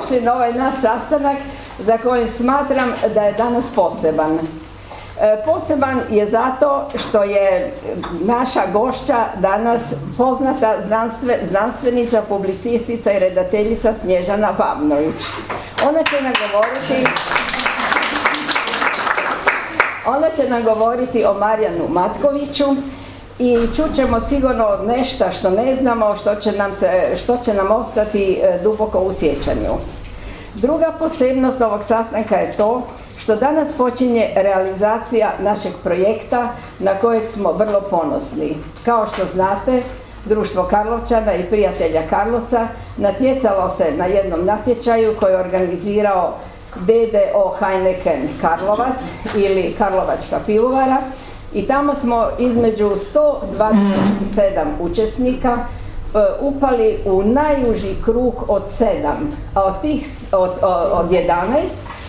došli na ovaj naš sastanak za koji smatram da je danas poseban. E, poseban je zato što je naša gošća danas poznata znanstvenica, publicistica i redateljica Snježana Pavnović. Ona će nam govoriti ona će nam govoriti o Marijanu Matkoviću i čućemo sigurno nešto što ne znamo, što će nam, se, što će nam ostati e, duboko u sjećanju. Druga posebnost ovog sastanka je to što danas počinje realizacija našeg projekta na kojeg smo vrlo ponosni. Kao što znate, Društvo Karlovčana i prijatelja Karlovca natjecalo se na jednom natječaju koji je organizirao BDO Heineken Karlovac ili Karlovačka pivovara i tamo smo između 127 učesnika e, upali u najuži krug od 7, a od, tih, od, od 11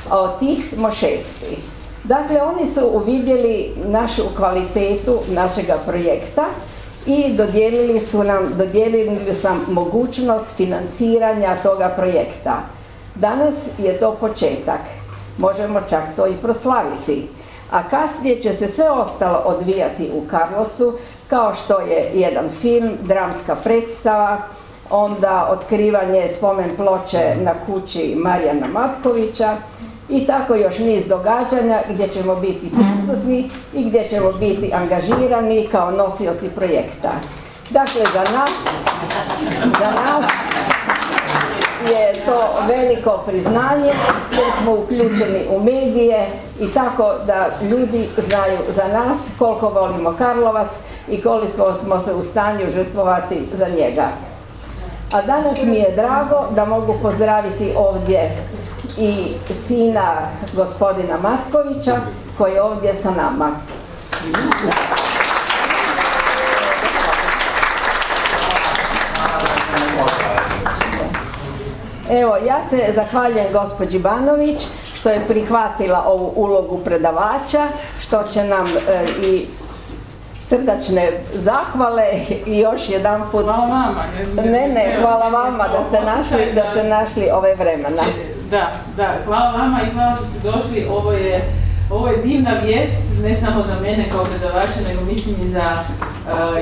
a od tih smo šesti. Dakle, oni su uvidjeli našu kvalitetu našega projekta i dodijelili su nam, dodijelili su nam mogućnost financiranja toga projekta. Danas je to početak, možemo čak to i proslaviti, a kasnije će se sve ostalo odvijati u Karlovcu, kao što je jedan film, dramska predstava, onda otkrivanje spomen ploče na kući Marijana Matkovića, i tako još niz događanja gdje ćemo biti prisutni i gdje ćemo biti angažirani kao nosioci projekta. Dakle, za nas, za nas je to veliko priznanje jer smo uključeni u medije i tako da ljudi znaju za nas koliko volimo Karlovac i koliko smo se u stanju žrtvovati za njega. A danas mi je drago da mogu pozdraviti ovdje i sina gospodina Matkovića koji je ovdje sa nama. Evo, ja se zahvaljujem gospođi Banović što je prihvatila ovu ulogu predavača, što će nam e, i srdačne zahvale i još jedan put... Hvala vama. Ne, ne, hvala vama da ste našli, da ste našli ove vremena. Da, da, hvala vama i hvala što ste došli. Ovo je, ovo je divna vijest, ne samo za mene kao predavača, nego mislim i za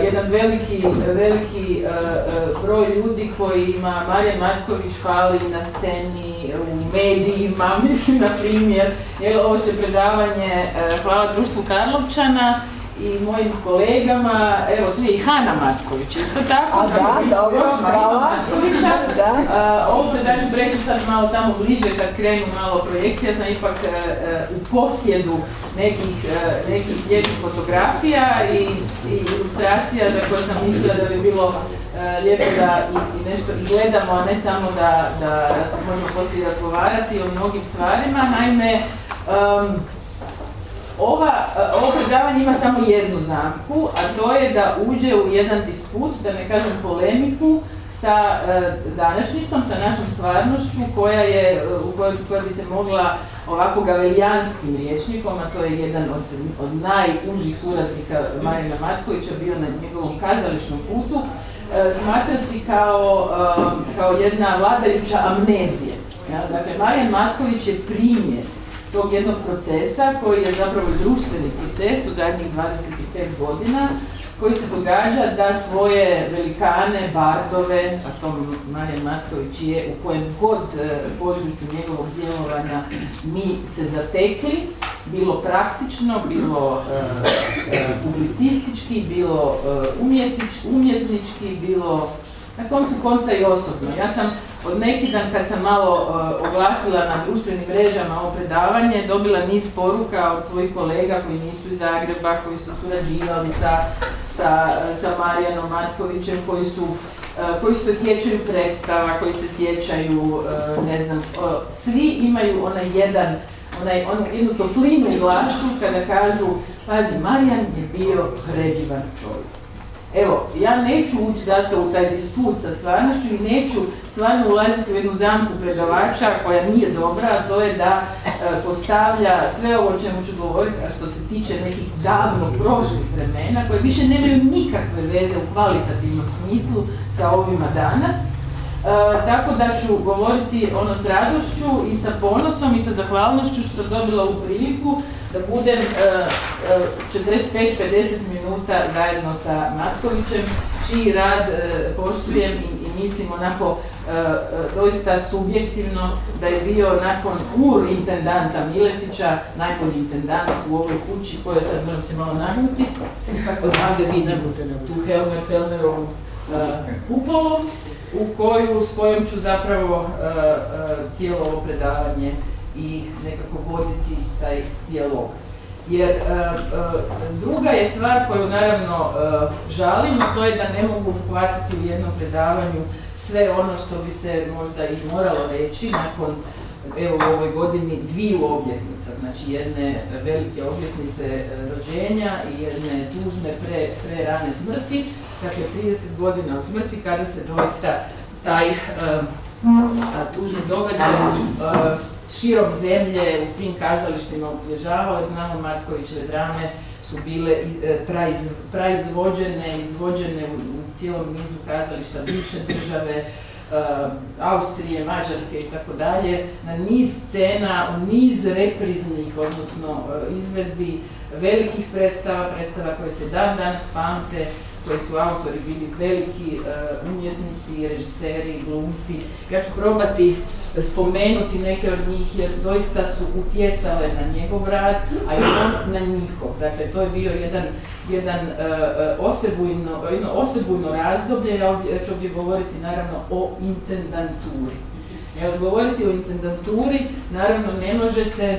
jedan veliki, veliki uh, broj ljudi kojima Marija Matković fali na sceni, u medijima, mislim na primjer. Jer ovo će predavanje Hvala društvu Karlovčana i mojim kolegama, evo tu je i Hana Matković, isto tako. A da, dobro, hvala. Da. Ovo da ću preći sad malo tamo bliže kad krenu malo projekcija, sam ipak e, e, u posjedu nekih, e, nekih lijepih fotografija i, i ilustracija za koje sam mislila da bi bilo lijepo da i, nešto gledamo, a ne samo da, da možemo poslije razgovarati o mnogim stvarima. Naime, ova, e, ovo predavanje ima samo jednu zamku, a to je da uđe u jedan disput, da ne kažem polemiku, sa e, današnjicom, sa našom stvarnošću koja je, e, u kojoj, koja bi se mogla ovako gavelijanskim riječnikom, a to je jedan od, od najužih suradnika Marina Matkovića, bio na njegovom kazališnom putu, smatrati kao, kao jedna vladajuća amnezija. Dakle, Marijan Matković je primjer tog jednog procesa koji je zapravo društveni proces u zadnjih 25 godina koji se događa da svoje velikane, bardove, a to Marijan Matković je u kojem god e, području njegovog djelovanja mi se zatekli, bilo praktično, bilo e, e, publicistički, bilo umjetnički, bilo na koncu konca i osobno. Ja sam od neki dan kad sam malo uh, oglasila na društvenim mrežama ovo predavanje, dobila niz poruka od svojih kolega koji nisu iz Zagreba, koji su surađivali sa, sa, sa Marijanom Matkovićem, koji su uh, koji se sjećaju predstava, koji se sjećaju, uh, ne znam, svi imaju onaj jedan, onaj, on, jednu toplinu glasu kada kažu, pazi, Marijan je bio predivan čovjek. Evo, ja neću ući zato u taj disput sa stvarnošću i neću stvarno ulaziti u jednu zamku predavača koja nije dobra, a to je da e, postavlja sve ovo o čemu ću govoriti, a što se tiče nekih davno prošlih vremena, koje više nemaju nikakve veze u kvalitativnom smislu sa ovima danas. E, tako da ću govoriti ono s radošću i sa ponosom i sa zahvalnošću što sam dobila u priliku da budem 45-50 e, e, minuta zajedno sa Matkovićem, čiji rad poštujem i, mislim onako doista subjektivno da je bio nakon ur intendanta Miletića najbolji intendant u ovoj kući koju sad moram se malo nagnuti. Odavde vidim tu Helmer Felmerovu kupolu u koju, s kojom ću zapravo cijelo ovo predavanje i nekako voditi taj dijalog. Jer e, e, druga je stvar koju naravno žalim, to je da ne mogu uhvatiti u jednom predavanju sve ono što bi se možda i moralo reći nakon evo u ovoj godini dviju obljetnica, znači jedne velike obljetnice rođenja i jedne tužne pre, pre rane smrti, dakle 30 godina od smrti kada se doista taj tužni događaj širom zemlje u svim kazalištima obilježavao. Znamo Matkovićeve drame su bile e, praizvođene, izvođene u cijelom nizu kazališta bivše države, Austrije, Mađarske i tako dalje, na niz scena, u niz repriznih, odnosno e, izvedbi velikih predstava, predstava koje se dan danas pamte, koji su autori bili veliki umjetnici, režiseri, glumci. Ja ću probati spomenuti neke od njih jer doista su utjecale na njegov rad, a i on na njihov. Dakle, to je bio jedan, jedan uh, osebujno, jedno osebujno razdoblje, ja, ću ovdje govoriti naravno o intendanturi. Jer govoriti o intendanturi, naravno ne može se,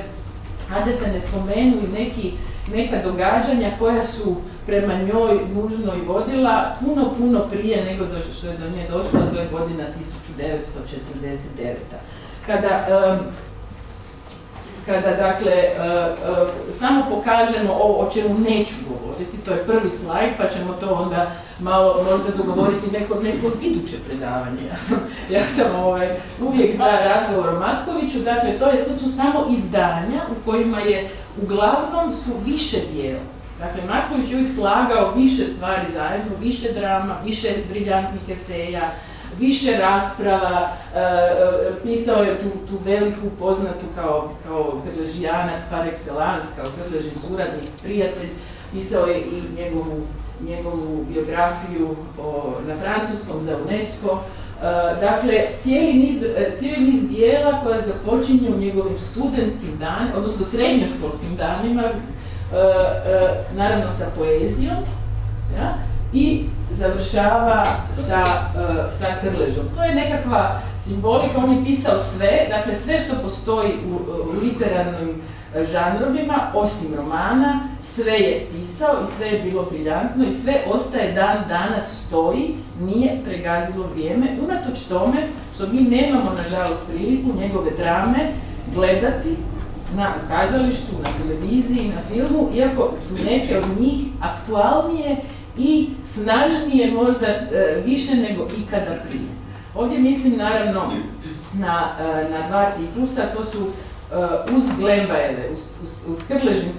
a da se ne spomenu i neki, neka događanja koja su prema njoj nužno i vodila puno, puno prije nego što je do nje došla, to je godina 1949. Kada, kada dakle, e, e, samo pokažemo ovo o čemu neću govoriti, to je prvi slajd, pa ćemo to onda malo možda dogovoriti neko, neko iduće predavanje. Ja sam, ja sam ovaj, uvijek za razgovor o Matkoviću, dakle, to, je, to su samo izdanja u kojima je uglavnom su više dijela Dakle, Marković je uvijek slagao više stvari zajedno, više drama, više briljantnih eseja, više rasprava, e, e, pisao je tu, tu veliku poznatu kao, kao par excellence, kao krležin suradnik, prijatelj, pisao je i njegovu, njegovu biografiju o, na francuskom za UNESCO. E, dakle, cijeli niz, cijeli niz dijela koja započinje u njegovim studentskim danima, odnosno srednjoškolskim danima, naravno sa poezijom ja, i završava sa, e, sa krležom. To je nekakva simbolika, on je pisao sve, dakle sve što postoji u, u literarnim žanrovima, osim romana, sve je pisao i sve je bilo briljantno i sve ostaje dan danas stoji, nije pregazilo vrijeme, unatoč tome što mi nemamo, nažalost, priliku njegove drame gledati na kazalištu, na televiziji, na filmu, iako su neke od njih aktualnije i snažnije možda e, više nego ikada prije. Ovdje mislim naravno na, e, na dva ciklusa, to su e, uz Glembajeve, uz, uz, uz krležni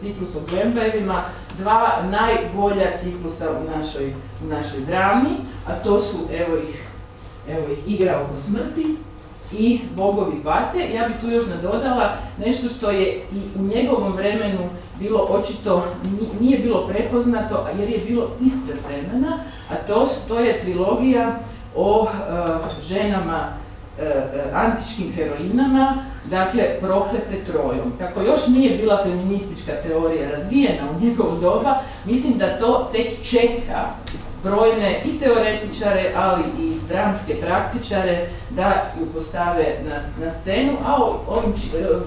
ciklus o Glembajevima, dva najbolja ciklusa u našoj, u našoj drami, a to su, evo ih, evo ih, Igra oko smrti, i bogovi pate. Ja bi tu još nadodala nešto što je i u njegovom vremenu bilo očito, nije bilo prepoznato, jer je bilo ispred vremena, a to, to je trilogija o e, ženama e, e, antičkim heroinama, dakle proklete trojom. Kako još nije bila feministička teorija razvijena u njegovom doba, mislim da to tek čeka brojne i teoretičare, ali i dramske praktičare da ju postave na, na scenu, a ovim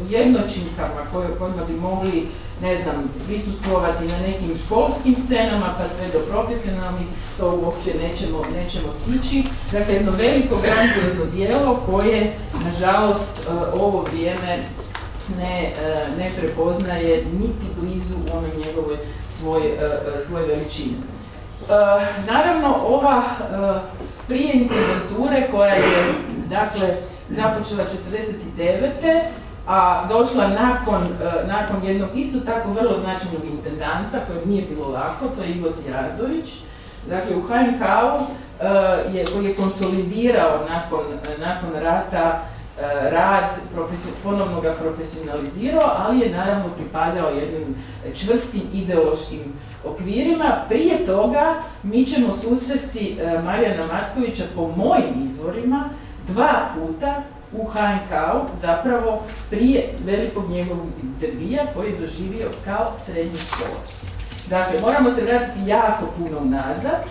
jednočinkama koje, kojima bi mogli ne znam, prisustvovati na nekim školskim scenama pa sve do profesionalnih, to uopće nećemo, nećemo stići. Dakle, jedno veliko grandiozno dijelo koje, nažalost, e, ovo vrijeme ne, e, ne prepoznaje niti blizu onoj njegovoj svoj, e, svoj veličine. Naravno, ova prije interventure koja je, dakle, započela 49 a došla nakon, e, nakon jednog isto tako vrlo značajnog intendanta kojeg nije bilo lako, to je Ivo Tijardović. Dakle, u HNK-u je, je konsolidirao nakon, nakon rata e, rad, ponovno ga profesionalizirao, ali je naravno pripadao jednim čvrstim ideološkim okvirima. Prije toga mi ćemo susresti Marijana Matkovića po mojim izvorima dva puta u HNK-u zapravo prije velikog njegovog intervija koji je doživio kao srednji školu. Dakle, moramo se vratiti jako puno nazad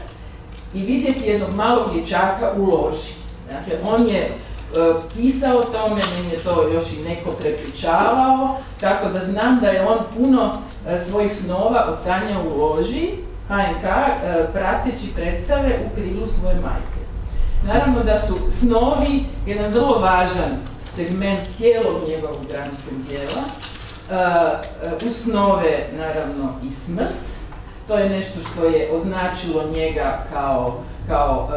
i vidjeti jednog malog dječaka u loži. Dakle, on je pisao o tome, meni je to još i neko prepričavao, tako da znam da je on puno e, svojih snova odsanjao u loži HNK e, prateći predstave u krilu svoje majke. Naravno da su snovi jedan vrlo važan segment cijelog njegovog dramskog dijela. Uz snove, naravno, i smrt. To je nešto što je označilo njega kao, kao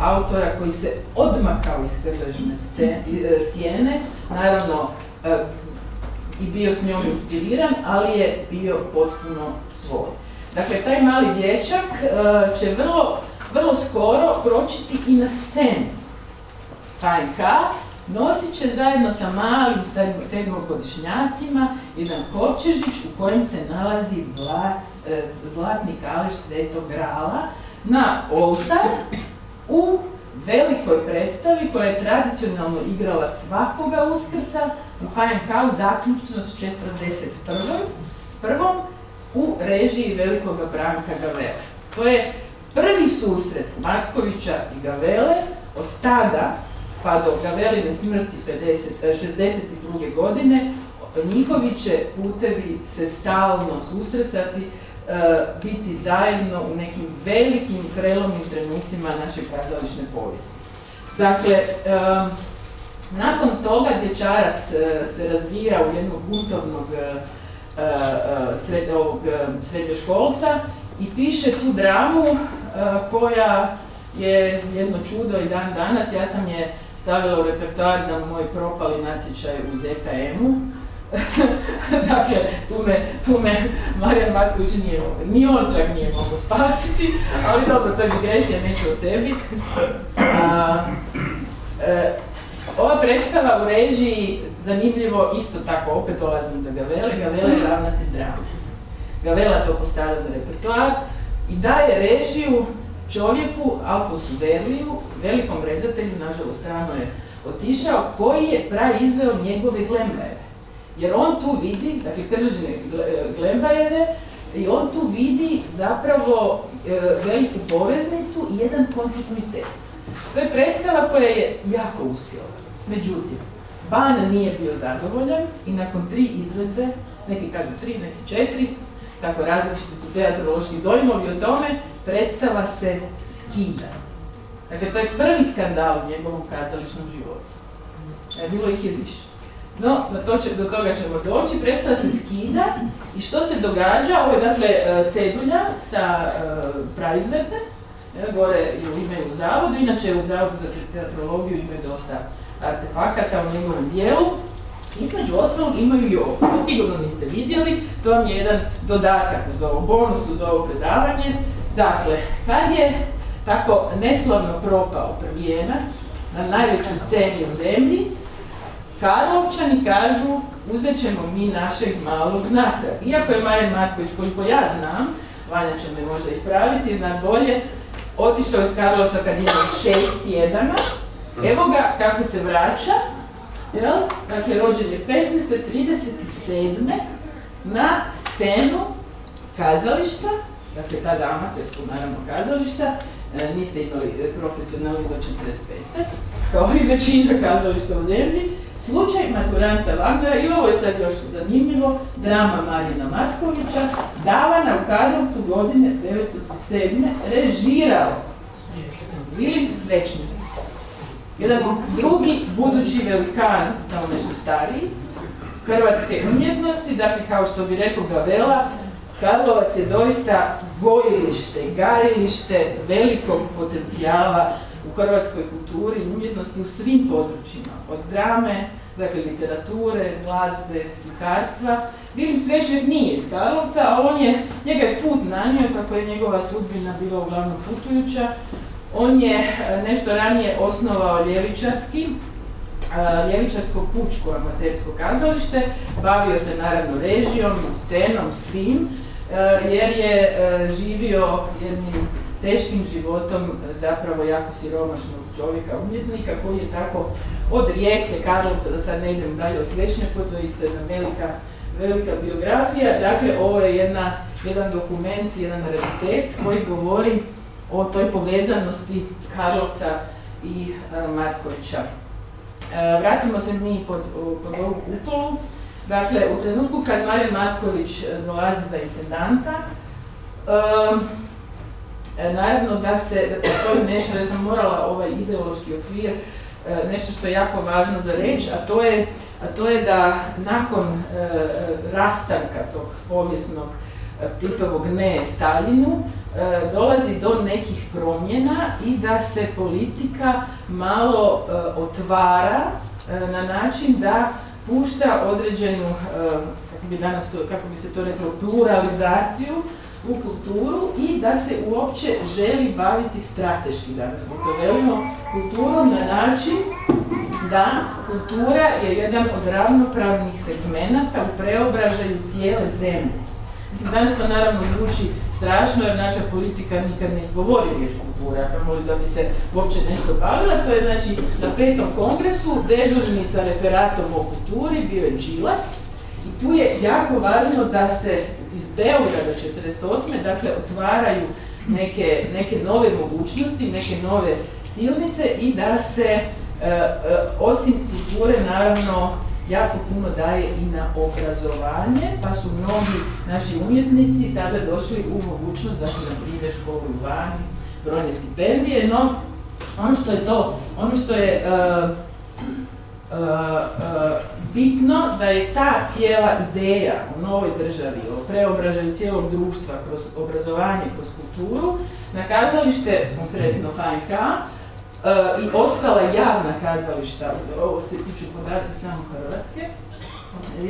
autora koji se odmakao iz krležne e, sjene. Naravno, i bio s njom inspiriran, ali je bio potpuno svoj. Dakle, taj mali dječak će vrlo vrlo skoro kročiti i na scenu. HNK nosit će zajedno sa malim sedmogodišnjacima jedan kovčežić u kojem se nalazi zlat, zlatni kališ Svetog Grala na oltar u velikoj predstavi koja je tradicionalno igrala svakoga uskrsa u HNK-u zaključno s 41. s prvom u režiji velikoga Branka Gavela. To je prvi susret Matkovića i Gavele od tada pa do Gaveline smrti 62. godine njihovi će putevi se stalno susretati, biti zajedno u nekim velikim prelomnim trenucima naše kazališne povijesti. Dakle, e, nakon toga dječarac e, se razvija u jednog buntovnog srednjoškolca i piše tu dramu e, koja je jedno čudo i dan danas. Ja sam je stavila u repertoar za moj propali natječaj u ZKM-u. dakle, tu me, tu me Marijan Matković nije, ni on čak nije mogao spasiti, ali dobro, to je digresija, neću o sebi. A, e, ova predstava u režiji, zanimljivo, isto tako, opet dolazim do Gavele, Gavele je ravnatelj drame. Gavela to postavlja na repertoar i daje režiju čovjeku, Alfonsu Verliju, velikom redatelju, nažalost strano je otišao, koji je izveo njegove glembajeve. Jer on tu vidi, dakle kržine glembajeve, i on tu vidi zapravo e, veliku poveznicu i jedan kontinuitet. To je predstava koja je jako uspjela. Međutim, Ban nije bio zadovoljan i nakon tri izvedbe, neki kažu tri, neki četiri, tako različiti su teatrološki dojmovi o tome, predstava se skida. Dakle, to je prvi skandal u njegovom kazališnom životu. E, bilo ih je više. No, do, do toga ćemo doći. Predstava se skida i što se događa? Ovo je dakle e, cedulja sa e, gore ju imaju u zavodu, inače u zavodu za teatrologiju imaju dosta artefakata u njegovom dijelu. Između ostalog imaju i ovo, to sigurno niste vidjeli, to vam je jedan dodatak uz ovo, bonus uz ovo predavanje. Dakle, kad je tako neslavno propao prvijenac na najvećoj sceni u zemlji, Karlovčani kažu uzet ćemo mi našeg malog natrag. Iako je Majan Matković, koliko ja znam, Vanja će me možda ispraviti, zna bolje, otišao iz Karlovca kad ima šest tjedana, evo ga kako se vraća, jel? Dakle, rođen je 1537. na scenu kazališta, dakle tada amaterskog naravno kazališta, e, niste imali profesionalni do 45. kao i većina kazališta u zemlji, slučaj maturanta Wagnera, i ovo je sad još zanimljivo, drama Marina Matkovića, davana u Karlovcu godine 1907. režirao Vilim Svečnik jedan drugi budući velikan, samo nešto stariji, hrvatske umjetnosti, dakle kao što bi rekao Gavela, Karlovac je doista gojilište, gajilište velikog potencijala u hrvatskoj kulturi i umjetnosti u svim područjima, od drame, dakle literature, glazbe, slikarstva. Vilim Svešnik nije iz Karlovca, a on je, njega je put nanio, kako je njegova sudbina bila uglavnom putujuća. On je e, nešto ranije osnovao ljevičarski, e, ljevičarsko pučko amatersko kazalište, bavio se naravno režijom, scenom, svim, e, jer je živio jednim teškim životom zapravo jako siromašnog čovjeka, umjetnika koji je tako od Rijeke, Karlovca, da sad ne idem dalje o Svešnjaku, to je isto jedna velika, velika biografija. Dakle, ovo je jedna, jedan dokument, jedan raritet koji govori o toj povezanosti Karlovca i e, Matkovića. E, vratimo se mi pod, pod ovu kupolu. Dakle, u trenutku kad Marijan Matković e, dolazi za intendanta, naravno da se, da postoji nešto, da sam morala ovaj ideološki okvir E, nešto što je jako važno za reći, a to je, a to je da nakon e, rastanka tog povijesnog e, Titovog ne Staljinu, dolazi do nekih promjena i da se politika malo otvara na način da pušta određenu, kako bi, danas to, kako bi se to reklo, pluralizaciju u kulturu i da se uopće želi baviti strateški, danas to velimo, kulturom na način da kultura je jedan od ravnopravnih segmenata u preobražaju cijele zemlje. Mislim, danas to naravno zvuči strašno jer naša politika nikad ne izgovori riječ kultura, kamoli da bi se uopće nešto bavila. To je znači na petom kongresu dežurni sa referatom o kulturi bio je Džilas tu je jako važno da se iz Beograda 48. dakle otvaraju neke, neke nove mogućnosti, neke nove silnice i da se e, e, osim kulture naravno jako puno daje i na obrazovanje, pa su mnogi naši umjetnici tada došli u mogućnost da se na primjer školuju vani, brojne stipendije, no ono što je to, ono što je e, bitno da je ta cijela ideja u novoj državi, o preobražaju cijelog društva kroz obrazovanje, kroz kulturu, na kazalište, konkretno HNK, e, i ostala javna kazališta, ovo se tiču podaci samo Hrvatske,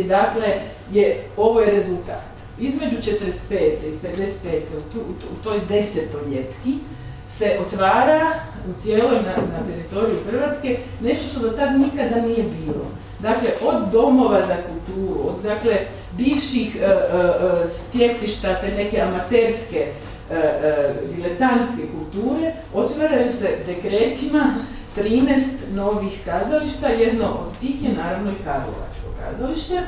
dakle, je, ovo je rezultat. Između 45. i 55. u, u toj desetoljetki se otvara u cijeloj na, na teritoriju Hrvatske nešto što do tad nikada nije bilo. Dakle, od domova za kulturu, od dakle, bivših e, e, e stjecišta te neke amaterske e, e, diletantske kulture, otvaraju se dekretima 13 novih kazališta, jedno od tih je naravno i Karlovačko kazalište.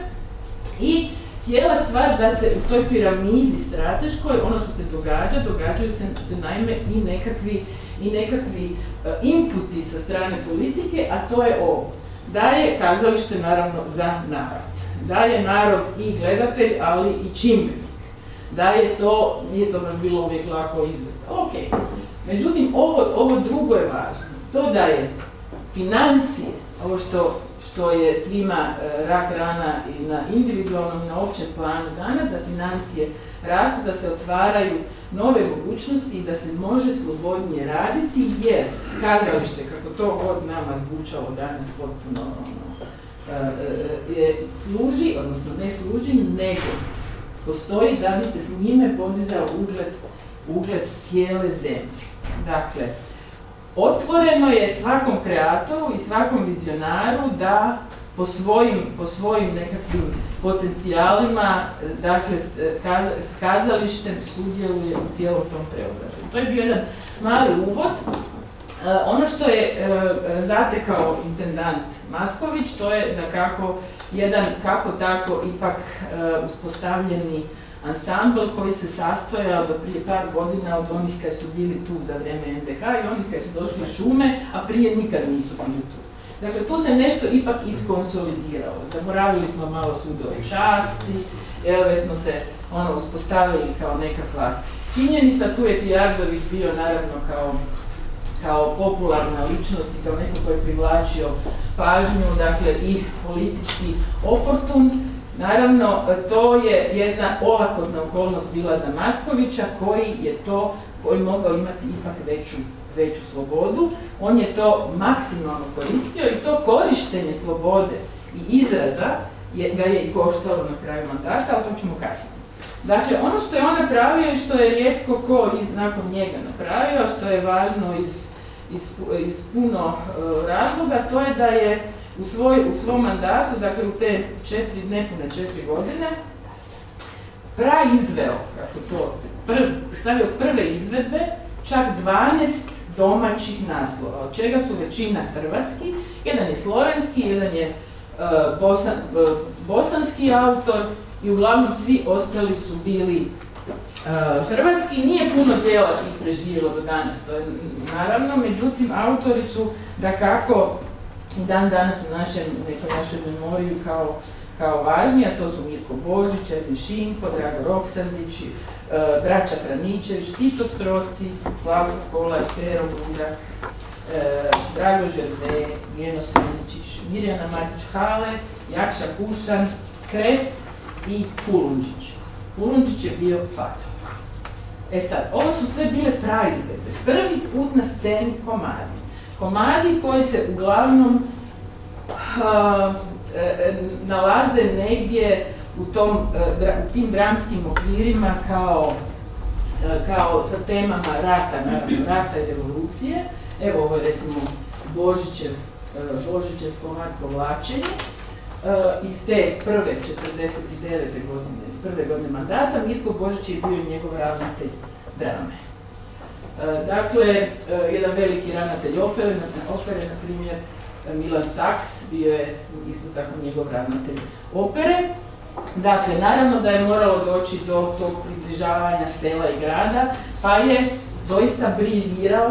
I cijela stvar da se u toj piramidi strateškoj, ono što se događa, događaju se, se naime i nekakvi, i nekakvi inputi sa strane politike, a to je ovo da je kazalište naravno za narod. Da je narod i gledatelj, ali i čimbenik. Da je to, nije to baš bilo uvijek lako izvesti. Ok. Međutim, ovo, ovo drugo je važno. To da je financije, ovo što, što je svima e, rak rana i na individualnom i na općem planu danas, da financije rastu, da se otvaraju nove mogućnosti i da se može slobodnije raditi, jer kazalište, kako to od nama zvučalo danas potpuno ono, e, e, je, služi, odnosno ne služi, nego postoji da biste s njime podizao ugled, ugled cijele zemlje. Dakle, otvoreno je svakom kreatoru i svakom vizionaru da po svojim, po svojim nekakvim potencijalima, dakle, s kazalištem sudjeluje u cijelom tom preobražaju. To je bio jedan mali uvod. E, ono što je e, zatekao intendant Matković, to je da kako jedan kako tako ipak e, uspostavljeni ansambl koji se sastojao do prije par godina od onih koji su bili tu za vrijeme NDH i onih koji su došli šume, a prije nikad nisu bili tu. Dakle, tu se nešto ipak iskonsolidiralo. Zaboravili smo malo sudove časti, već smo se ono uspostavili kao nekakva činjenica. Tu je Tijardović bio naravno kao, kao popularna ličnost i kao neko koji je privlačio pažnju, dakle i politički oportun. Naravno, to je jedna olakotna okolnost bila za Matkovića koji je to, koji mogao imati ipak veću, veću slobodu. On je to maksimalno koristio i to korištenje slobode i izraza je, ga je i koštalo na kraju mandata, ali to ćemo kasnije. Dakle, ono što je on napravio i što je rijetko ko iz, nakon njega napravio, što je važno iz, iz, iz puno e, razloga, to je da je u, svoj, u svom mandatu, dakle u te četiri, nepune četiri godine, praizveo, kako to, stavio prve izvedbe, čak 12 domaćih naslova, od čega su većina hrvatski, jedan je slovenski, jedan je bosan, uh, bosanski autor i uglavnom svi ostali su bili uh, hrvatski. Nije puno dijela tih preživjelo do danas, to je naravno, međutim autori su da kako dan danas u našem, nekoj našoj memoriju kao, kao važni, a to su Mirko Božić, Edin Šinko, Drago Roksandić, uh, braća Franičević, Tito Stroci, Slavko Kolar, Pero Budak, uh, Drago Žerde, Geno Saničić, Mirjana Matić-Hale, Jakša Kušan, Kreft i Kulundžić. Kulundžić je bio fatal. E sad, ovo su sve bile praizvede. Prvi put na sceni komadi komadi koji se uglavnom a, e, nalaze negdje u, tom, e, tim dramskim okvirima kao, e, kao sa temama rata, naravno, rata i revolucije. Evo ovo je recimo Božićev, Božićev komad povlačenje iz te prve 49. godine, iz prve godine mandata, Mirko Božić je bio njegov ravnatelj drame. E, dakle, e, jedan veliki ravnatelj opere, opere, na primjer, Milan Saks, bio je isto tako njegov ravnatelj opere. Dakle, naravno da je moralo doći do tog približavanja sela i grada, pa je doista briljirao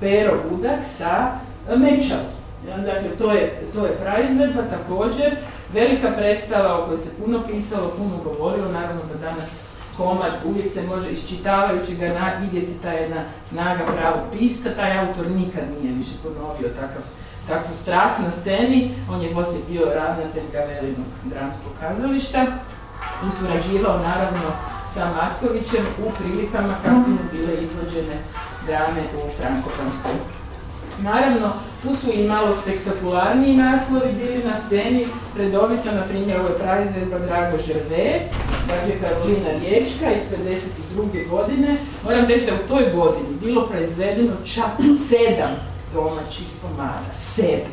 Pero Budak sa Mečavom. Dakle, to je, to je praizvedba također, velika predstava o kojoj se puno pisalo, puno govorilo, naravno da danas komad, uvijek se može iščitavajući ga na, vidjeti ta jedna snaga pravog pista, taj autor nikad nije više ponovio takav, takvu strast na sceni, on je poslije bio ravnatelj Gavelinog dramskog kazališta. I surađivao naravno sa Matkovićem u prilikama kako su bile izvođene drame u Frankopanskoj Naravno, tu su i malo spektakularniji naslovi bili na sceni, redovito, na primjer, ovo je praizvedba Drago Žerve, dakle Karolina Riječka iz 52. godine. Moram reći da u toj godini bilo proizvedeno čak sedam domaćih komada, sedam.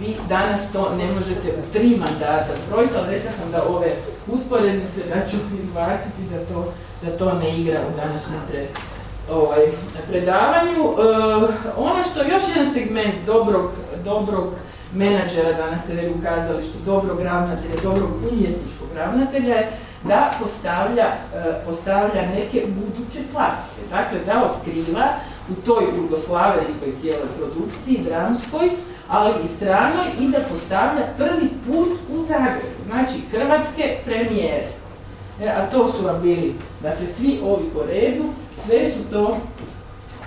Vi danas to ne možete u tri mandata zbrojiti, ali rekla sam da ove usporednice da ću izbaciti da to, da to ne igra u današnjem tresu ovaj, predavanju. E, ono što još jedan segment dobrog, dobrog menadžera danas se veli u kazalištu, dobrog ravnatelja, dobrog umjetničkog ravnatelja je da postavlja, e, postavlja neke buduće klasike. Dakle, da otkriva u toj jugoslavenskoj cijeloj produkciji, dramskoj, ali i stranoj i da postavlja prvi put u Zagrebu. Znači, hrvatske premijere. E, a to su vam bili, dakle, svi ovi po redu, sve su to,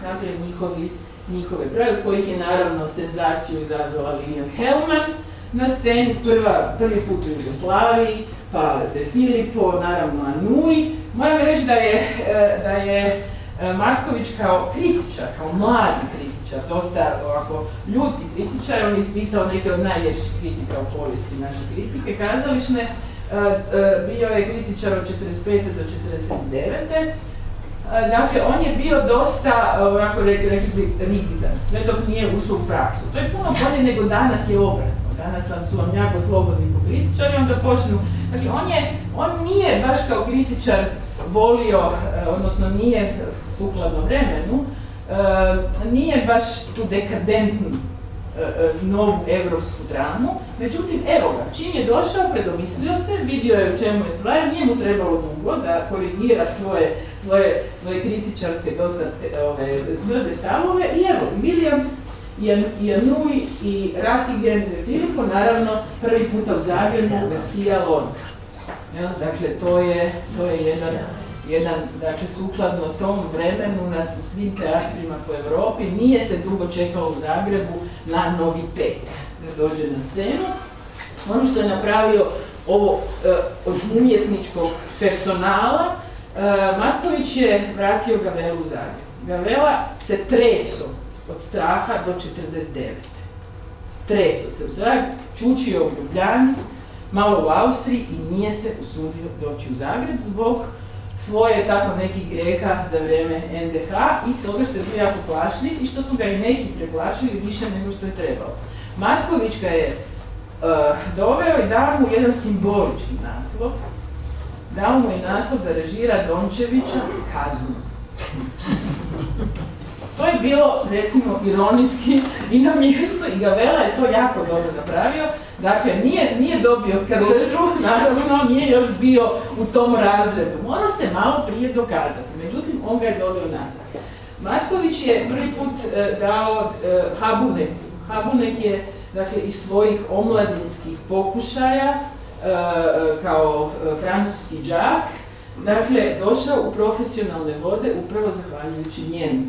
dakle, njihovi, njihove prave, kojih je naravno senzaciju izazvala Lilian Hellman na sceni, prva, prvi put u Jugoslaviji, pa De Filippo, naravno Anuj. Moram reći da je, e, da je e, Matković kao kritičar, kao mladi kritičar, dosta ovako ljuti kritičar, on je ispisao neke od najljepših kritika u povijesti naše kritike kazališne, bio je kritičar od 45. do 49. Dakle, on je bio dosta, onako rekli bi, rigidan, sve dok nije ušao u praksu. To je puno bolje nego danas je obratno. Danas sam su vam jako slobodni po kritičari, onda počnu... Dakle, on, je, on nije baš kao kritičar volio, e, odnosno nije sukladno vremenu, e, nije baš tu dekadentnu E, e, novu evropsku dramu. Međutim, evo ga, čim je došao, predomislio se, vidio je u čemu je stvar, nije mu trebalo dugo da korigira svoje, svoje, svoje kritičarske dosta tvrde stavove i evo, Williams, Janui i Ratigen de Filippo, naravno, prvi puta u Zagrebu, Garcia Lorca. Ja, dakle, to je, to je jedan jedan, dakle, sukladno tom vremenu nas u svim teatrima po Europi nije se dugo čekalo u Zagrebu na novitet da dođe na scenu. Ono što je napravio ovo od umjetničkog personala, Matković je vratio Gavelu u Zagreb. Gavela se treso od straha do 49. Treso se u Zagreb, čučio u Ljubljani, malo u Austriji i nije se usudio doći u Zagreb zbog svoje tako nekih greha za vrijeme NDH i toga što je bio jako plašljiv i što su ga i neki preplašili više nego što je trebalo. Matković ga je uh, doveo i dao mu jedan simbolički naslov, dao mu je naslov da režira Dončevića kaznu. To je bilo, recimo, ironijski i na mjestu i Gavela je to jako dobro napravio. Dakle, nije, nije dobio krležu, naravno, nije još bio u tom razredu. Mora se malo prije dokazati, međutim, on ga je dobio natrag. Mačković je prvi put e, dao e, Habunek. Habunek je, dakle, iz svojih omladinskih pokušaja, e, kao francuski džak, dakle, došao u profesionalne vode upravo zahvaljujući njemu.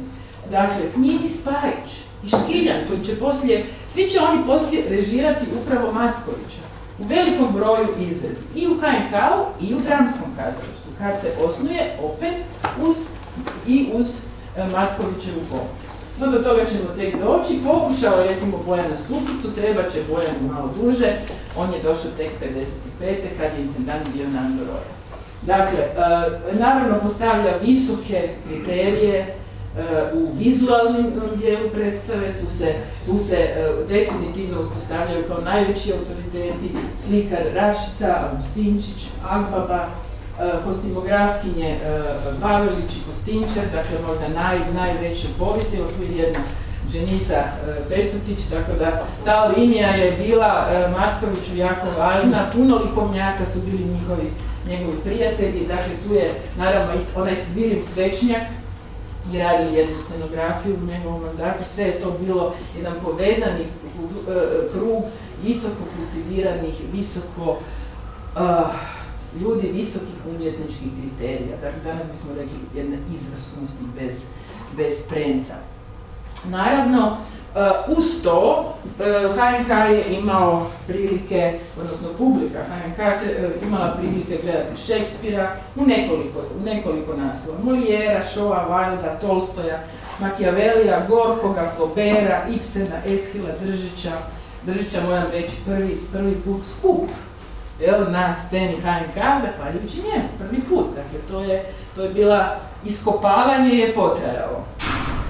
Dakle, s njim i Spajić, i Škiljan, koji će poslije, svi će oni poslije režirati upravo Matkovića. U velikom broju izvedbi. I u KNK-u i u dramskom kazalištu. Kad se osnuje, opet, uz, i uz e, Matkovićevu pomoć. No do toga ćemo tek doći. Pokušao recimo Bojana Stupicu, treba će Bojan malo duže. On je došao tek 55. kad je intendant bio Nando Dakle, e, naravno postavlja visoke kriterije u vizualnim dijelu predstave, tu se, tu se e, definitivno uspostavljaju kao najveći autoriteti slikar Rašica, Agustinčić, Agbaba, e, kostimografkinje Pavelić i Kostinčar, dakle možda naj, najveće povijesti, evo tu je jedna Ženisa Pecotić, tako da ta linija je bila Matkoviću jako važna, puno likovnjaka su bili njihovi, njegovi prijatelji, dakle tu je naravno onaj Vilim Svečnjak, i jednu scenografiju u njegovom mandatu, sve je to bilo jedan povezani e, krug visoko kultiviranih, visoko ljudi visokih umjetničkih kriterija. Dakle, danas bismo rekli jedna izvrsnosti bez, bez prenca. Naravno, Uh, uz to, HNK uh, je imao prilike, odnosno publika HNK uh, imala prilike gledati Šekspira u nekoliko, u nekoliko naslova. Molijera, Šova, Wilda, Tolstoja, Machiavellija, Gorkoga, Flobera, Ibsena, Eshila, Držića. Držića moram reći prvi, prvi put skup jel, na sceni HNK, zahvaljujući njemu, prvi put. Dakle, to je, to je bila, iskopavanje je potrajalo.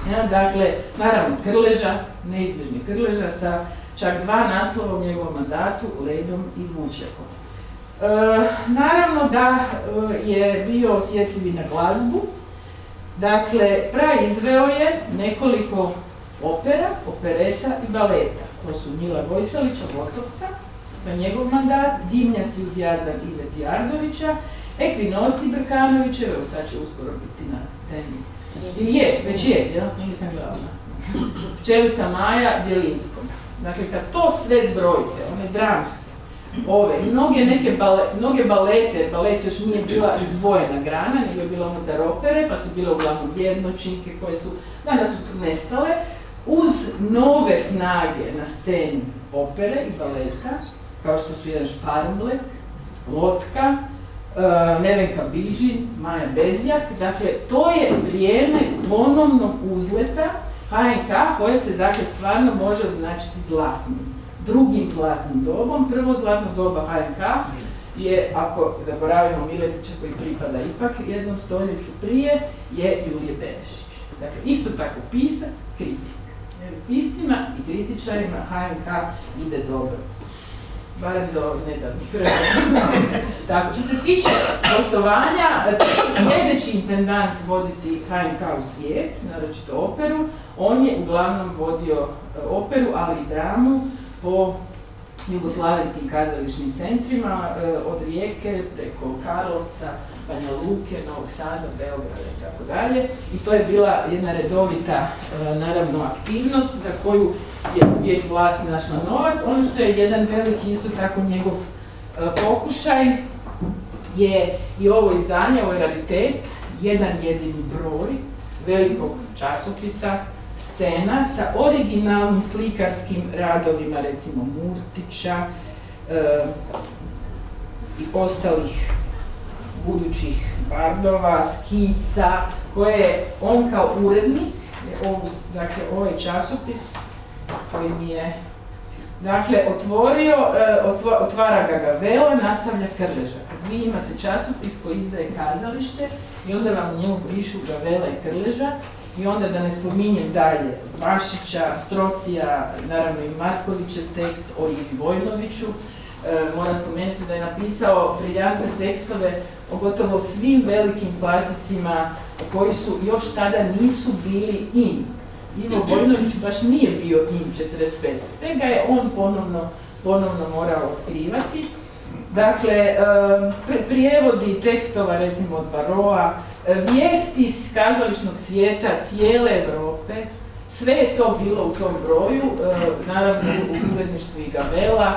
Dakle, naravno, Krleža, neizbježni Krleža sa čak dva naslova u njegovom mandatu, Ledom i Vučekom. E, naravno da e, je bio osjetljiv i na glazbu, dakle, praizveo je nekoliko opera, opereta i baleta. To su Mila Gojsalića, Votovca, to je njegov mandat, Dimnjaci uz Jadran Iveti Ardovića, Ekvinoci Brkanoviće, evo sad će uskoro biti na sceni ili je, već je, jel? Nisam gledala. Pčelica Maja Bjelinskom. Dakle, kad to sve zbrojite, one dramske, ove, mnoge neke bale, mnoge balete, balet još nije bila izdvojena grana, nego je bila unutar opere, pa su bile uglavnom jednočinke koje su, danas su tu nestale, uz nove snage na sceni opere i baleta, kao što su jedan Šparmlek, Lotka, Nevenka Biđin, Maja Bezjak, dakle to je vrijeme ponovnog uzleta HNK koje se dakle stvarno može označiti zlatnim. Drugim zlatnim dobom, prvo zlatno doba HNK je, ako zaboravimo Miletića koji pripada ipak jednom stoljeću prije, je Julije Benešić. Dakle, isto tako pisac, kritik. Piscima i kritičarima HNK ide dobro barem do. Tako, što se tiče gostovanja, sljedeći intendant voditi HNK u svijet, naročito operu, on je uglavnom vodio e, operu, ali i dramu po jugoslavijskim kazališnim centrima, e, od Rijeke preko Karlovca, Banja Luke, Novog Sada, Beograda i tako dalje. I to je bila jedna redovita, e, naravno, aktivnost za koju je uvijek vlast našla novac. Ono što je jedan veliki isto tako njegov e, pokušaj je i ovo izdanje, ovo je raritet, jedan jedini broj velikog časopisa, scena sa originalnim slikarskim radovima, recimo Murtića, e, i ostalih budućih bardova, skica, koje je on kao urednik, dakle ovaj časopis koji mi je Dakle, otvorio, e, otvara ga Gavela, nastavlja Krleža. Vi imate časopis koji izdaje kazalište i onda vam u njemu pišu Gavela i Krleža i onda da ne spominjem dalje Vašića, Strocija, naravno i Matkovićev tekst o Ivi Vojnoviću, e, moram spomenuti da je napisao briljantne tekstove o gotovo svim velikim klasicima koji su još tada nisu bili in. Ivo Vojnović baš nije bio in 45. Te ga je on ponovno, ponovno morao otkrivati. Dakle, prijevodi tekstova recimo od Baroa, vijesti iz kazališnog svijeta cijele Europe, sve je to bilo u tom broju, naravno u uredništvu i Gavela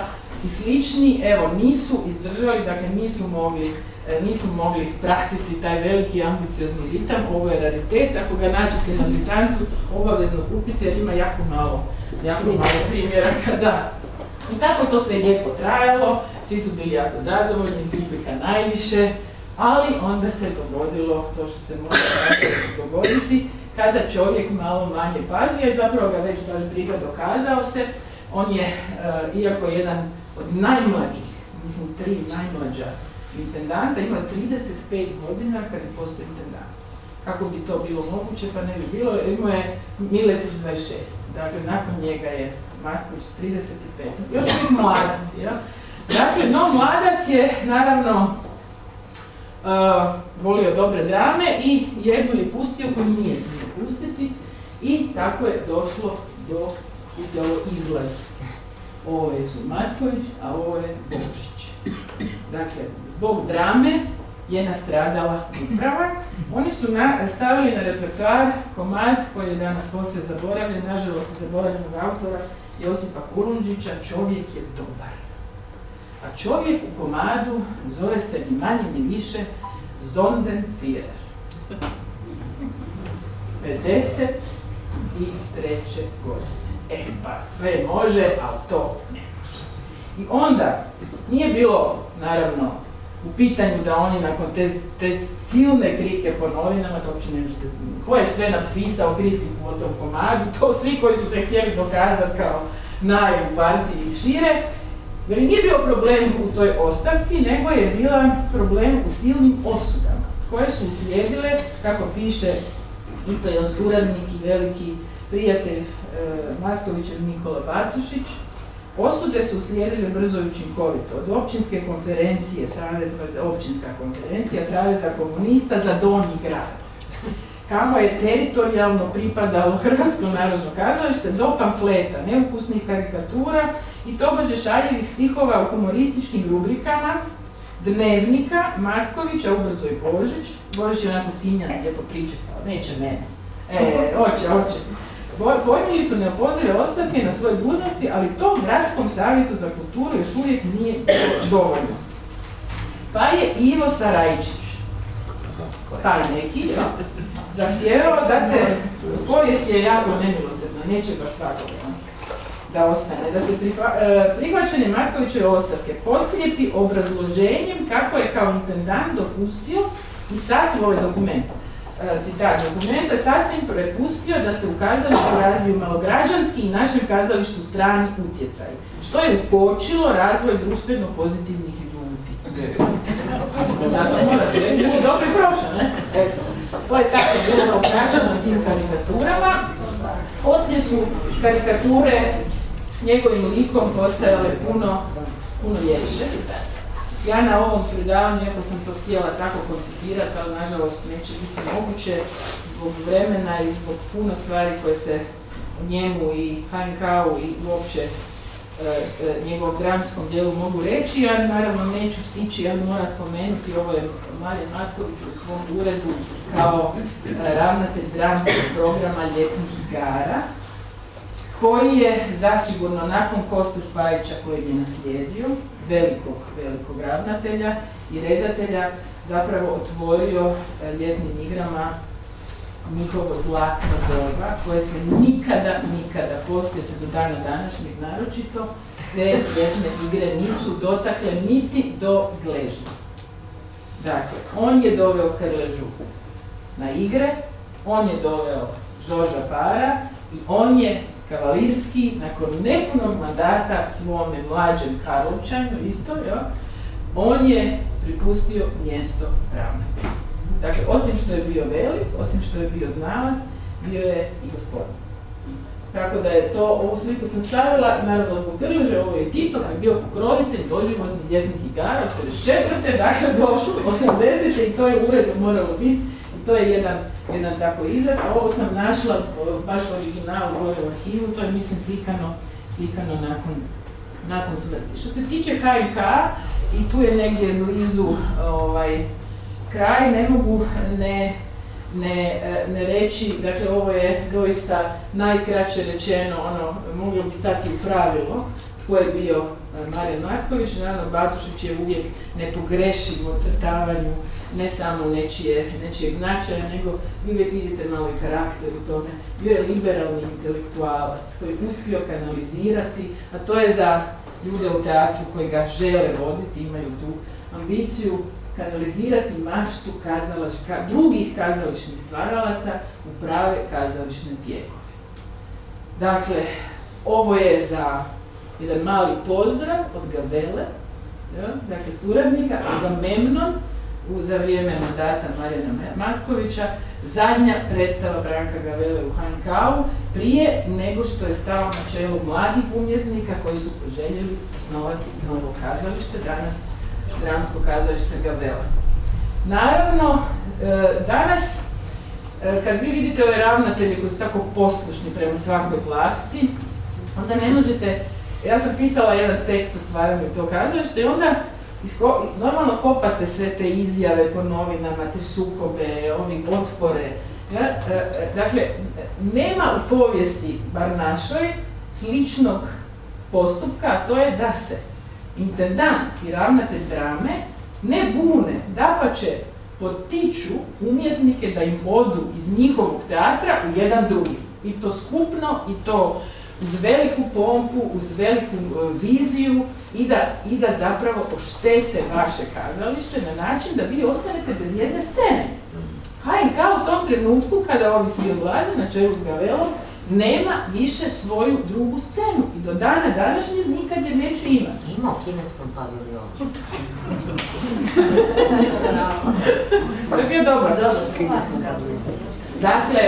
i slični, evo, nisu izdržali, dakle nisu mogli E, nisu mogli pratiti taj veliki ambiciozni ritam, ovo je raritet, ako ga nađete na Britancu, obavezno kupite jer ima jako malo, jako malo primjeraka, da. I tako to sve lijepo trajalo, svi su bili jako zadovoljni, publika najviše, ali onda se dogodilo to što se može dogoditi, kada čovjek malo manje pazi, i zapravo ga već baš briga dokazao se, on je, e, iako jedan od najmlađih, mislim tri najmlađa intendanta, ima 35 godina kad je postao intendant. Kako bi to bilo moguće, pa ne bi bilo, imao je Miletić 26. Dakle, nakon njega je Matković s 35. Još uvijek mladac, ja? Dakle, no mladac je, naravno, uh, volio dobre drame i jednu je pustio koju nije smio pustiti i tako je došlo do, do izlaz. Ovo je Matković, a ovo je Božić. Dakle, zbog drame je nastradala uprava. Oni su stavili na repertoar komad koji je danas poslije zaboravljen, nažalost zaboravljenog autora Josipa Kurunđića, čovjek je dobar. A čovjek u komadu zove se ni manje ni više Zonden Führer. 53. godine. E pa sve može, ali to ne može. I onda nije bilo, naravno, u pitanju da oni nakon te, te silne krike po novinama, to uopće ne možete Ko je sve napisao kritiku o tom komadu, to svi koji su se htjeli dokazati kao naj u partiji šire, jer nije bio problem u toj ostavci, nego je bila problem u silnim osudama, koje su uslijedile, kako piše isto jedan suradnik i veliki prijatelj Markovićev Nikola Bartušić, Osude su uslijedile brzo i učinkovito. Od općinske konferencije, općinska konferencija Saveza komunista za Donji grad. Kamo je teritorijalno pripadalo Hrvatsko narodno kazalište do pamfleta, neukusnih karikatura i tobože šaljevih stihova u humorističkim rubrikama, dnevnika, Matkovića, ubrzo i Božić. Božić je onako sinjan, lijepo pričekao, neće mene. E, oće, oće. Podnijeli su neopozive ostavke na svoje dužnosti, ali to Gradskom savjetu za kulturu još uvijek nije dovoljno. Pa je Ivo Sarajčić, taj neki, zahtjerao da se, povijest je jako nemilosredna, neće baš svakoga da ostane, da se e, prihvaćanje Matkovićeve ostavke potkrijepi obrazloženjem kako je kao intendant dopustio i sasvim ovaj dokument citat dokumenta, sasvim prepustio da se u kazalištu razviju malograđanski i našem kazalištu strani utjecaj, što je ukočilo razvoj društveno pozitivnih ljudi. Zato mora se dobro prošlo, ne? Eto. To je tako bilo malograđano s tim karikaturama. Poslije su karikature s njegovim likom postajale puno, puno ljepše. Ja na ovom predavanju, iako sam to htjela tako koncipirati, ali nažalost neće biti moguće zbog vremena i zbog puno stvari koje se o njemu i HNK-u i uopće e, e, njegovom dramskom dijelu mogu reći. Ja naravno neću stići, ja moram spomenuti, ovo je Marija Matković u svom uredu kao e, ravnatelj dramskog programa ljetnih igara koji je zasigurno nakon Kosta Spajića kojeg je naslijedio, velikog, velikog ravnatelja i redatelja, zapravo otvorio e, ljetnim igrama njihovo zlatno doba, koje se nikada, nikada poslije do dana današnjeg naročito te jedne igre nisu dotakle niti do gležnja. Dakle, on je doveo Krležu na igre, on je doveo Žorža Para i on je kavalirski, nakon nepunog mandata svome mlađem Karlovčanju, isto, jo, on je pripustio mjesto ravnatelja. Dakle, osim što je bio velik, osim što je bio znalac, bio je i gospodin. Tako da je to, ovu sliku sam stavila, naravno zbog Grleže, ovo je Tito koji je bio pokrovitelj doživotnih ljetnih igara od 54. dakle do 80. i to je uredno moralo biti. To je jedan, jedan tako izraz, a ovo sam našla baš u originalu gore u arhivu, to je mislim slikano, slikano nakon, nakon smrti. Što se tiče HNK, i tu je negdje blizu ovaj, kraj, ne mogu ne ne, e, ne reći, dakle ovo je doista najkraće rečeno, ono, moglo bi stati u pravilo, tko je bio e, Marijan Matković, naravno Batušić je uvijek nepogrešiv u ocrtavanju ne samo nečije, nečijeg značaja, nego vi uvijek vidite malo i karakter u tome. Bio je liberalni intelektualac koji je uspio kanalizirati, a to je za ljude u teatru koji ga žele voditi, imaju tu ambiciju, kanalizirati maštu kazalaška, drugih kazališnih stvaralaca u prave kazališne tijekove. Dakle, ovo je za jedan mali pozdrav od Gabele, ja, dakle suradnika, Agamemnon, za vrijeme mandata Marijana Matkovića, zadnja predstava Branka Gavele u HNK-u, prije nego što je stao na čelu mladih umjetnika koji su poželjeli osnovati novo kazalište, danas dramsko kazalište Gavela. Naravno, e, danas, e, kad vi vidite ove ravnatelje koji su tako poslušni prema svakoj vlasti, onda ne možete, ja sam pisala jedan tekst o stvaranju tog kazališta i onda normalno kopate sve te izjave po novinama, te sukobe, ovi otpore. E, dakle, nema u povijesti, bar našoj, sličnog postupka, a to je da se intendant i ravnatelj drame ne bune, dapače potiču umjetnike da im odu iz njihovog teatra u jedan drugi. I to skupno i to uz veliku pompu, uz veliku e, viziju i da, i da zapravo oštete vaše kazalište na način da vi ostanete bez jedne scene. HNK u tom trenutku kada ovi svi odlaze na čelu s Gavelom nema više svoju drugu scenu i do dana današnjeg nikad je neće imati. Ima u kineskom paviljonu. to je bio dobar. Dakle,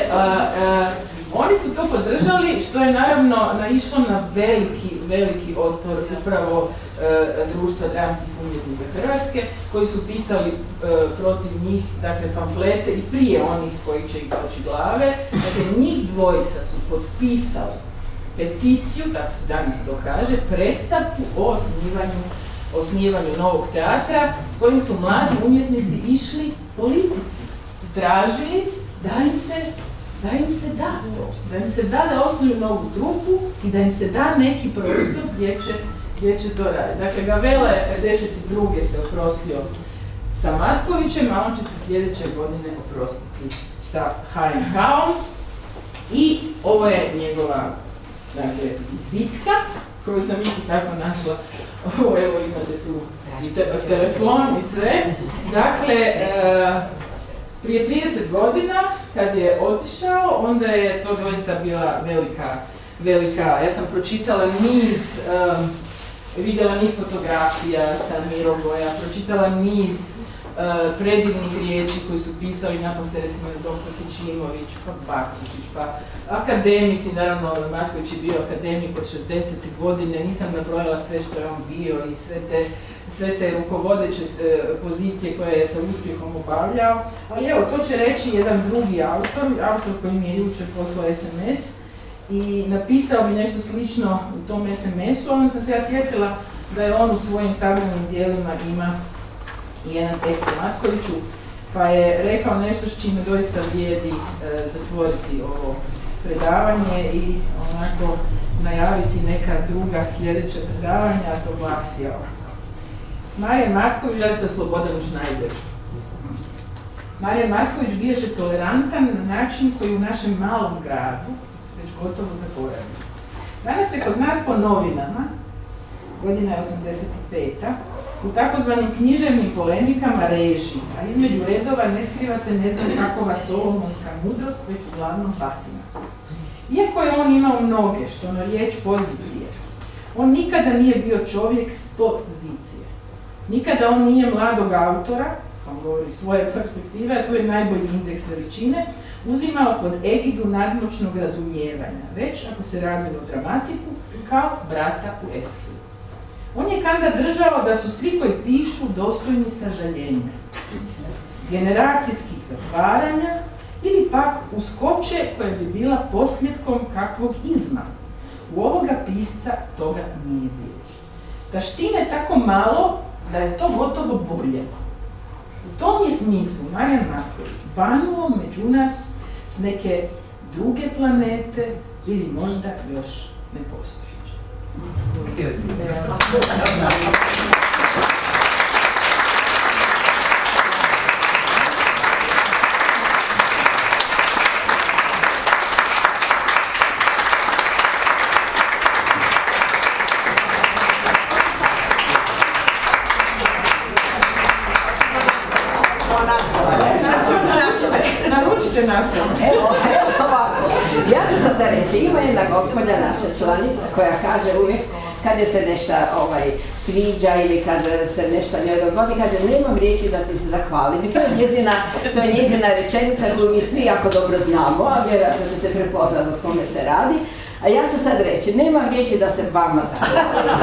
oni su to podržali, što je naravno naišlo na veliki, veliki otpor upravo e, društva dramskih umjetnika Hrvatske, koji su pisali e, protiv njih, dakle, pamflete i prije onih koji će ih poći glave. Dakle, njih dvojica su potpisali peticiju, kako se danas to kaže, predstavku o osnivanju, osnivanju novog teatra, s kojim su mladi umjetnici išli politici, tražili da im se da im se da to, da im se da da osnuju novu trupu i da im se da neki prostor gdje će, gdje će to raditi. Dakle, Gavela je 52. se oprostio sa Matkovićem, a on će se sljedeće godine oprostiti sa HNK-om i ovo je njegova dakle, zitka koju sam isto tako našla. Ovo, evo imate tu i telefon i sve. Dakle, e, prije 30 godina, kad je otišao, onda je to doista bila velika, velika, ja sam pročitala niz, um, vidjela niz fotografija sa Mirogoja, pročitala niz uh, predivnih riječi koji su pisali napose recimo dr. Kičimović, pa Bartušić, pa akademici, naravno Matković je bio akademik od 60. godine, nisam nabrojala sve što je on bio i sve te sve te rukovodeće e, pozicije koje je sa uspjehom obavljao. Ali evo, to će reći jedan drugi autor, autor koji mi je jučer poslao SMS i napisao mi nešto slično u tom SMS-u, onda sam se ja sjetila da je on u svojim savremenim dijelima ima jedan tekst o Matkoviću, pa je rekao nešto s čime doista vrijedi e, zatvoriti ovo predavanje i onako najaviti neka druga sljedeća predavanja, a to glasi. Marija Matković se Slobodanu Šnajderu. Marija Matković biješe tolerantan na način koji u našem malom gradu već gotovo zaboravio. Danas se kod nas po novinama godina je 85. U takozvanim književnim polemikama reži, a između redova ne skriva se ne znam kakova solomonska mudrost, već uglavnom batina. Iako je on imao mnoge, što na riječ pozicije, on nikada nije bio čovjek s pozicije. Nikada on nije mladog autora, on govori svoje perspektive, to je najbolji indeks veličine, uzimao pod egidu nadmoćnog razumijevanja, već ako se radilo o dramatiku, kao brata u Eskiju. On je kanda držao da su svi koji pišu dostojni sažaljenja, generacijskih zatvaranja ili pak uskoče koja bi bila posljedkom kakvog izma. U ovoga pisca toga nije bilo. Taštine tako malo da je to gotovo bolje. U tom je smislu Marijan Matković banuo među nas s neke druge planete ili možda još ne postojeće. Naručite nastavu. Evo, evo ovako. Ja ću sada reći, ima jedna gospođa naša članica koja kaže uvijek je se nešto ovaj, sviđa ili kad se nešto njoj dogodi, kaže nemam riječi da ti se zahvalim. I to je njezina, to je njezina rečenica koju mi svi jako dobro znamo, a vjerojatno ćete prepoznati o kome se radi. A ja ću sad reći, nemam riječi da se vama zahvalim.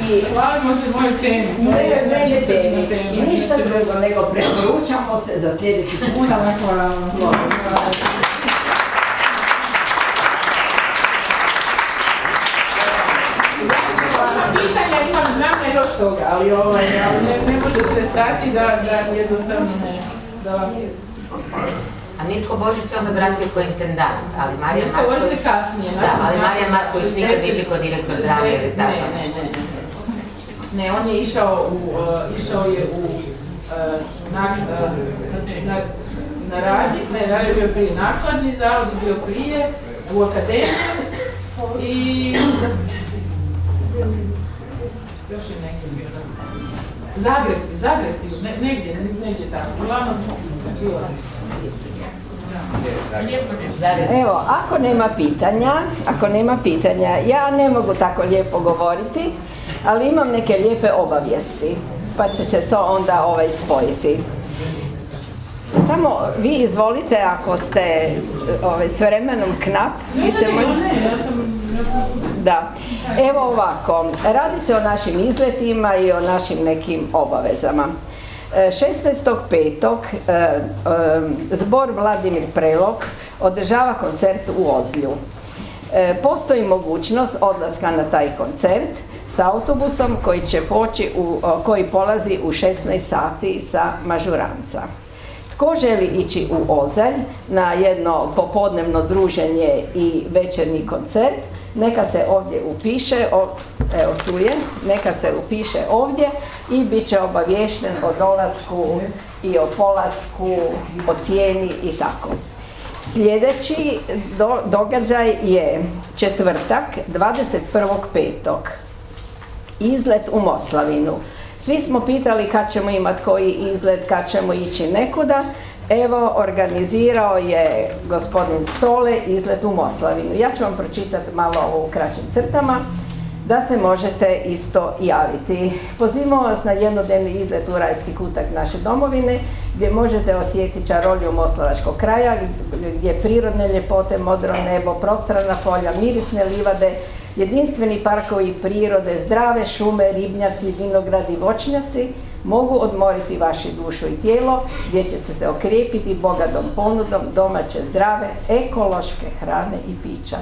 I Hvalimo se moju temi. ne, ne temi. I ništa drugo nego preporučamo se za sljedeći put. Hvala. Pitanja stati da, da jednostavno ne, da vam A Nitko Božić se onda vratio kao intendant, ali Marija Marković... se kasnije, Da, ali Marija Marković nikad 60, više kao direktor drame ili 60, tako. Ne, ne, ne, ne. On je išao u, uh, išao je u, uh, na, uh, na, na radi, ne, radi je bio prije nakladni zavod, je bio prije u akademiju i Zagreb, Zagreb, ne, negdje, negdje tamo, uglavnom bilo. Evo, ako nema pitanja, ako nema pitanja, ja ne mogu tako lijepo govoriti, ali imam neke lijepe obavijesti, pa će se to onda ovaj spojiti. Samo vi izvolite ako ste ovaj, s vremenom knap. Ne, ne, ne, ne, ja sam Da, evo ovako, radi se o našim izletima i o našim nekim obavezama. E, 16.5. e, e, zbor Vladimir Prelog održava koncert u Ozlju. E, Postoji mogućnost odlaska na taj koncert sa autobusom koji će poći u, koji polazi u 16 sati sa Mažuranca. Tko želi ići u Ozalj na jedno popodnevno druženje i večernji koncert, neka se ovdje upiše, evo tu je, neka se upiše ovdje i bit će obaviješten o dolasku i o polasku, o cijeni i tako. Sljedeći do- događaj je četvrtak 21.5. Izlet u Moslavinu. Svi smo pitali kad ćemo imati koji izlet, kad ćemo ići nekuda. Evo, organizirao je gospodin Stole izlet u Moslavinu. Ja ću vam pročitati malo ovo u kraćim crtama da se možete isto javiti. Pozivamo vas na jednodnevni izlet u rajski kutak naše domovine gdje možete osjetiti čarolju Moslavačkog kraja, gdje prirodne ljepote, modro nebo, prostrana polja, mirisne livade, jedinstveni parkovi prirode, zdrave šume, ribnjaci, vinogradi, voćnjaci mogu odmoriti vašu dušu i tijelo gdje će se okrijepiti bogatom ponudom domaće zdrave ekološke hrane i pića.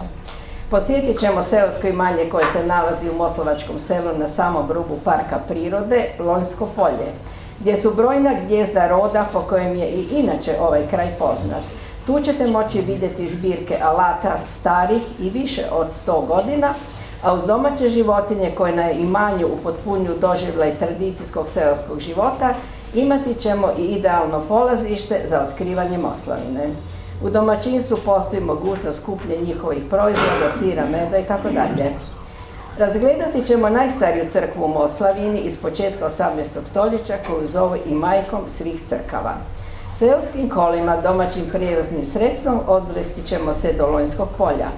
Posjetit ćemo seosko imanje koje se nalazi u Moslovačkom selu na samom rubu parka prirode Lonjsko polje, gdje su brojna gnjezda roda po kojem je i inače ovaj kraj poznat. Tu ćete moći vidjeti zbirke alata starih i više od 100 godina, a uz domaće životinje koje na imanju u potpunju i tradicijskog seoskog života imati ćemo i idealno polazište za otkrivanje Moslavine. U domaćinstvu postoji mogućnost kuplje njihovih proizvoda, sira, meda i tako dalje. Razgledati ćemo najstariju crkvu u Moslavini iz početka 18. stoljeća koju zove i majkom svih crkava. Seoskim kolima, domaćim prijevoznim sredstvom, odvesti ćemo se do Lonjskog polja.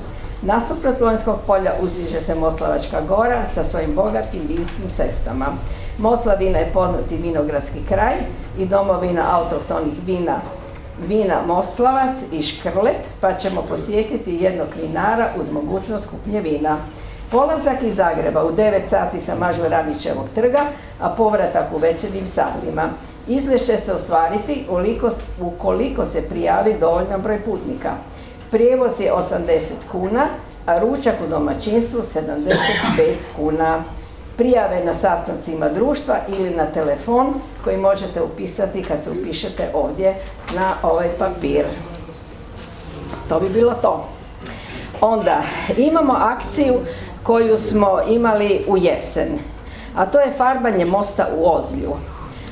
Nasuprot Lonjskog polja uzdiže se Moslavačka gora sa svojim bogatim vinskim cestama. Moslavina je poznati vinogradski kraj i domovina autohtonih vina vina Moslavac i Škrlet, pa ćemo posjetiti jednog vinara uz mogućnost kupnje vina. Polazak iz Zagreba u 9 sati sa Mažo Radićevog trga, a povratak u večernim satima. Izlet će se ostvariti ukoliko se prijavi dovoljan broj putnika. Prijevoz je 80 kuna, a ručak u domaćinstvu 75 kuna. Prijave na sastancima društva ili na telefon koji možete upisati kad se upišete ovdje na ovaj papir. To bi bilo to. Onda imamo akciju koju smo imali u jesen, a to je farbanje mosta u Ozlju.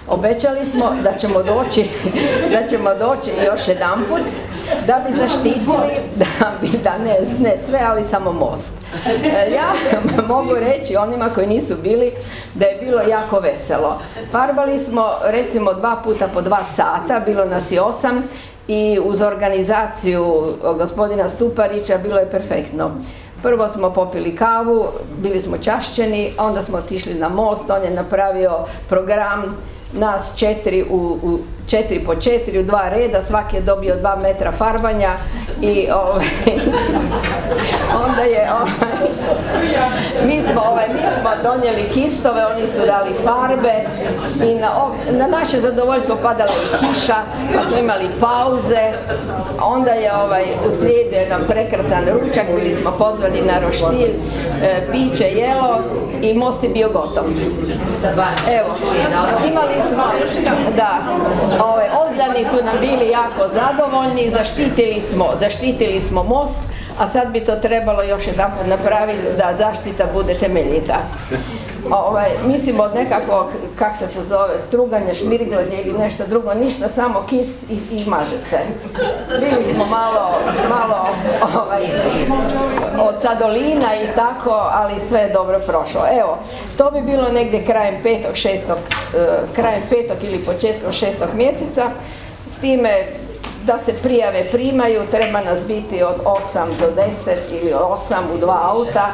Obećali smo da ćemo doći, da ćemo doći još jedan put da bi zaštitili, da bi, da ne, ne sve, ali samo most. E, ja mogu reći onima koji nisu bili da je bilo jako veselo. Farbali smo recimo dva puta po dva sata, bilo nas je osam i uz organizaciju gospodina Stuparića bilo je perfektno. Prvo smo popili kavu, bili smo čašćeni, onda smo otišli na most, on je napravio program nas četiri u, u četiri po četiri u dva reda, svaki je dobio dva metra farbanja i ovaj, onda je ovaj, mi smo, ovaj, mi smo donijeli kistove, oni su dali farbe i na, na naše zadovoljstvo padala i kiša, pa smo imali pauze, onda je ovaj, uslijedio jedan prekrasan ručak, bili smo pozvani na roštilj, e, piće, jelo i most je bio gotov. Evo, imali smo, da, Ove, ozdani su nam bili jako zadovoljni, zaštitili smo, zaštitili smo most, a sad bi to trebalo još jedan napraviti da zaštita bude temeljita. Ovaj, mislim od nekakvog, kak se to zove, struganje, šmirglanje ili nešto drugo, ništa, samo kist i, i maže se. Bili smo malo, malo ovaj, od sadolina i tako, ali sve je dobro prošlo. Evo, to bi bilo negdje krajem petog, šestog, eh, krajem petog ili početkom šestog mjeseca, s time da se prijave primaju, treba nas biti od 8 do 10 ili 8 u dva auta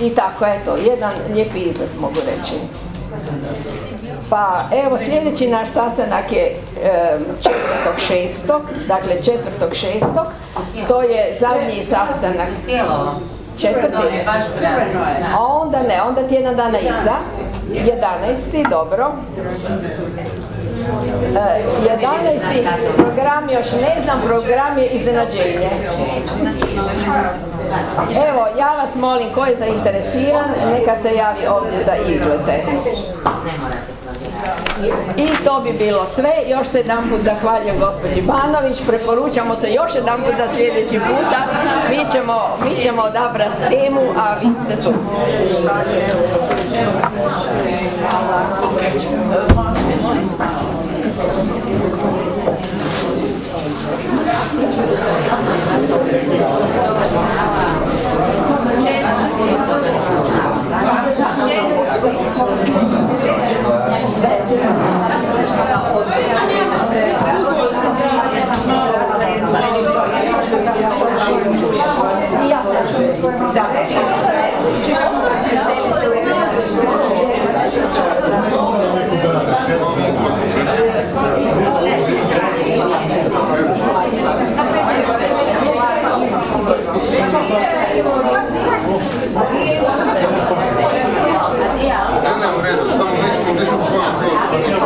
i tako, eto, jedan lijepi izlet mogu reći. Pa evo sljedeći naš sastanak je četvrtog šestog, dakle četvrtog šestog, to je zadnji sastanak. Četvrti? A onda ne, onda tjedan dana iza, 11. dobro. 11. program još ne znam, program je iznenađenje molim ko je zainteresiran, neka se javi ovdje za izlete. I to bi bilo sve. Još se jedan put zahvaljujem gospođi Banović. Preporučamo se još jedan put za sljedeći puta. Mi ćemo, mi ćemo odabrati temu, a vi ste tu. Hvala. Ana Moreno, Grazie.